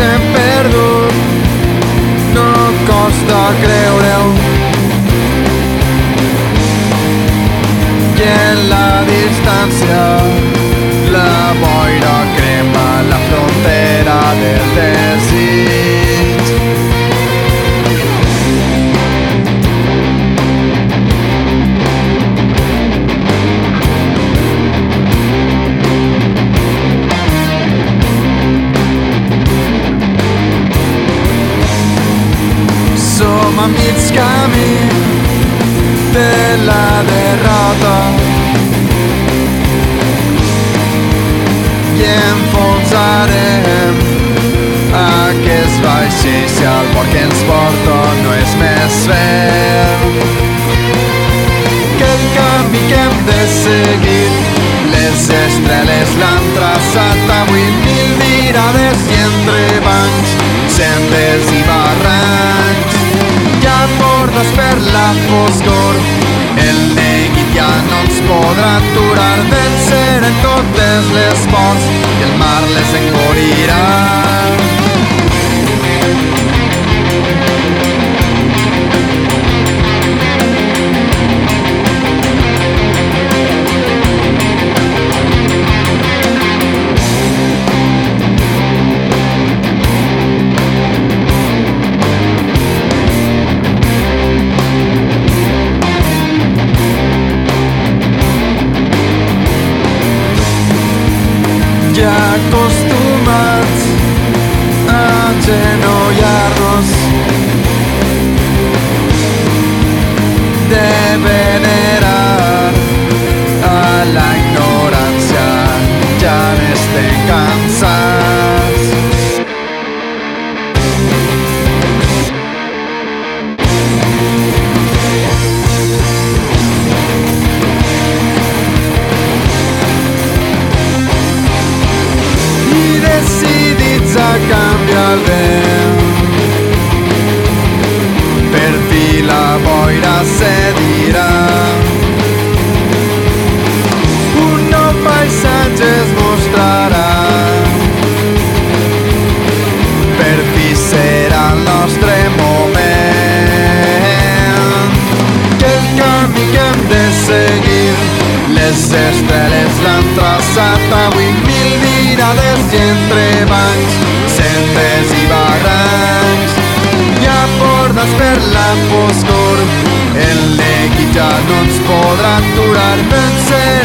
hem perdut no costa creure-ho. I en la distància Mig camí de la derrota. I enfonsarem. Aquest vaixell si el port que ens porta no és més ferm que el camí que hem de seguir les estrelles l'han traçat ha bordes per la foscor. El neguit ja no ens podrà aturar vencer en totes les ports i el mar les engolirà les estrelles l'han traçat avui mil mirades i entrebancs, sendes i barrancs. Hi ha bordes per la foscor, el neguit ja no ens podrà aturar, vencer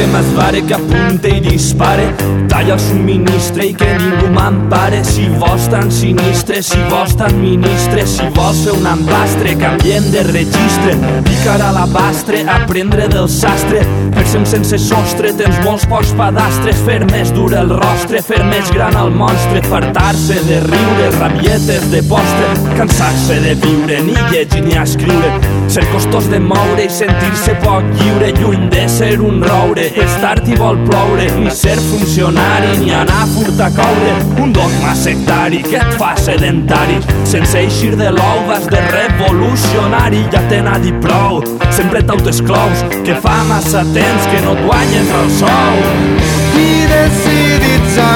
que m'esvare, que apunte i dispare. Talla el subministre i que ningú m'empare. Si vols tan sinistre, si vols tan ministre Si vols fer un emplastre, canviem de registre. Picar a l'abastre, aprendre del sastre. Fer-se'm sense sostre, tens molts pocs padastres Fer més dur el rostre, fer més gran el monstre. Fartar-se de riure, rabietes de postre. Cansar-se de viure, ni llegir ni escriure. Ser costós de moure i sentir-se poc lliure Lluny de ser un roure, estar i vol ploure Ni ser funcionari, ni anar a furtar coure. Un dogma sectari que et fa sedentari Sense eixir de l'ou vas de revolucionari Ja te n'ha dit prou, sempre t'autoesclous Que fa massa temps que no et guanyes el sou. I decidits a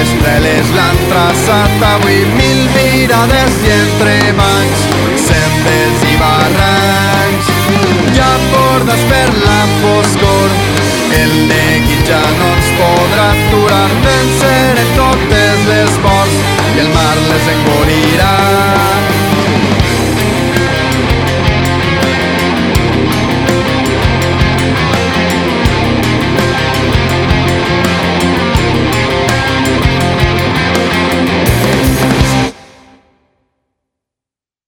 les estrelles l'han traçat avui mil mirades i entrebancs, sendes i barrancs. Ha bordes per la foscor, el neguit ja no ens podrà aturar, vencer